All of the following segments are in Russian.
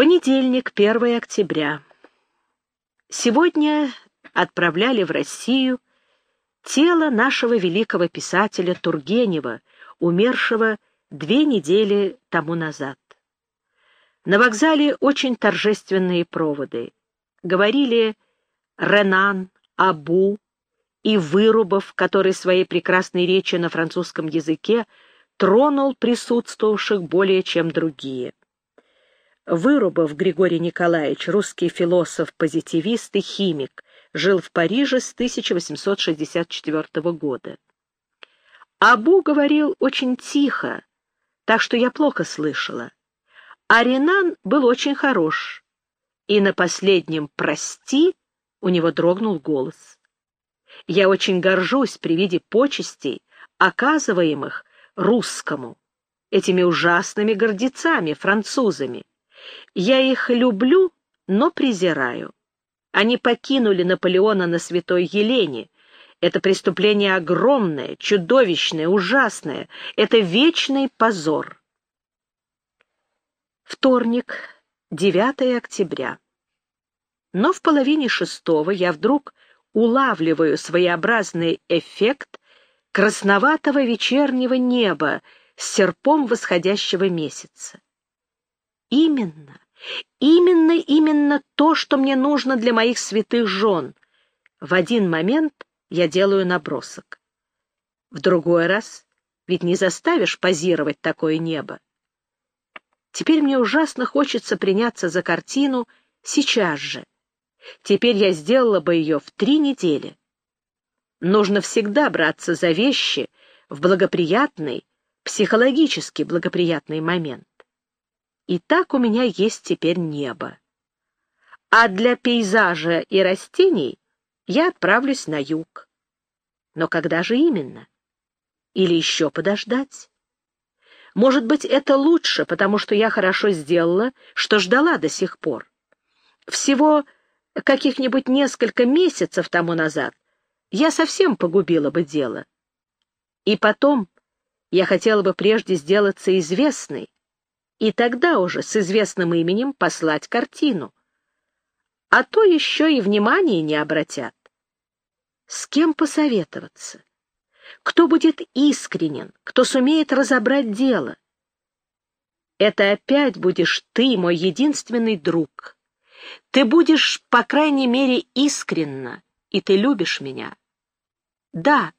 Понедельник, 1 октября. Сегодня отправляли в Россию тело нашего великого писателя Тургенева, умершего две недели тому назад. На вокзале очень торжественные проводы. Говорили Ренан, Абу и Вырубов, который своей прекрасной речью на французском языке тронул присутствовавших более чем другие. Вырубов Григорий Николаевич, русский философ-позитивист и химик, жил в Париже с 1864 года. Абу говорил очень тихо, так что я плохо слышала. А Ренан был очень хорош, и на последнем «прости» у него дрогнул голос. Я очень горжусь при виде почестей, оказываемых русскому, этими ужасными гордецами, французами. Я их люблю, но презираю. Они покинули Наполеона на Святой Елене. Это преступление огромное, чудовищное, ужасное. Это вечный позор. Вторник, 9 октября. Но в половине шестого я вдруг улавливаю своеобразный эффект красноватого вечернего неба с серпом восходящего месяца. Именно, именно, именно то, что мне нужно для моих святых жен. В один момент я делаю набросок. В другой раз ведь не заставишь позировать такое небо. Теперь мне ужасно хочется приняться за картину сейчас же. Теперь я сделала бы ее в три недели. Нужно всегда браться за вещи в благоприятный, психологически благоприятный момент. И так у меня есть теперь небо. А для пейзажа и растений я отправлюсь на юг. Но когда же именно? Или еще подождать? Может быть, это лучше, потому что я хорошо сделала, что ждала до сих пор. Всего каких-нибудь несколько месяцев тому назад я совсем погубила бы дело. И потом я хотела бы прежде сделаться известной, и тогда уже с известным именем послать картину. А то еще и внимания не обратят. С кем посоветоваться? Кто будет искренен, кто сумеет разобрать дело? Это опять будешь ты, мой единственный друг. Ты будешь, по крайней мере, искренна, и ты любишь меня. Да,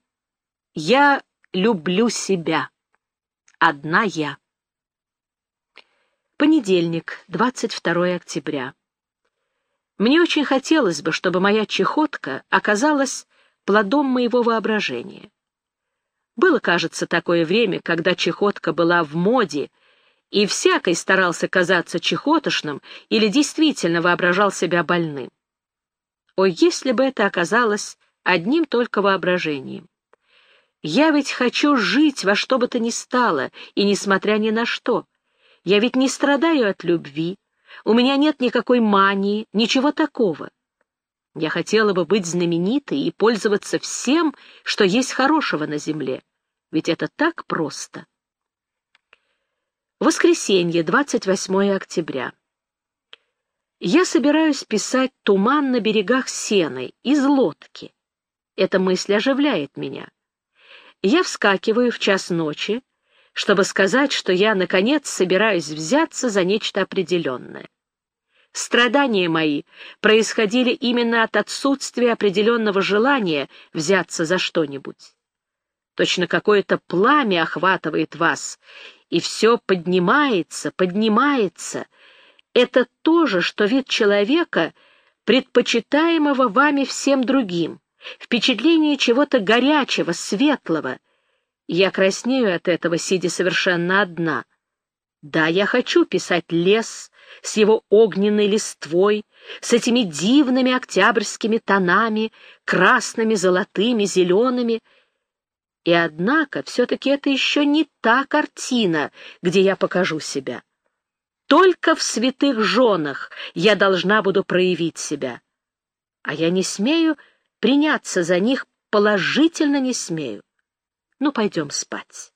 я люблю себя. Одна я. Понедельник, 22 октября. Мне очень хотелось бы, чтобы моя чехотка оказалась плодом моего воображения. Было, кажется, такое время, когда чехотка была в моде, и всякий старался казаться чехотошным или действительно воображал себя больным. О, если бы это оказалось одним только воображением! Я ведь хочу жить во что бы то ни стало, и несмотря ни на что. Я ведь не страдаю от любви, у меня нет никакой мании, ничего такого. Я хотела бы быть знаменитой и пользоваться всем, что есть хорошего на земле. Ведь это так просто. Воскресенье, 28 октября. Я собираюсь писать «Туман на берегах Сены» из лодки. Эта мысль оживляет меня. Я вскакиваю в час ночи, чтобы сказать, что я, наконец, собираюсь взяться за нечто определенное. Страдания мои происходили именно от отсутствия определенного желания взяться за что-нибудь. Точно какое-то пламя охватывает вас, и все поднимается, поднимается. Это то же, что вид человека, предпочитаемого вами всем другим, впечатление чего-то горячего, светлого — я краснею от этого, сидя совершенно одна. Да, я хочу писать лес с его огненной листвой, с этими дивными октябрьскими тонами, красными, золотыми, зелеными. И однако все-таки это еще не та картина, где я покажу себя. Только в святых женах я должна буду проявить себя. А я не смею приняться за них, положительно не смею. Ну, пойдем спать.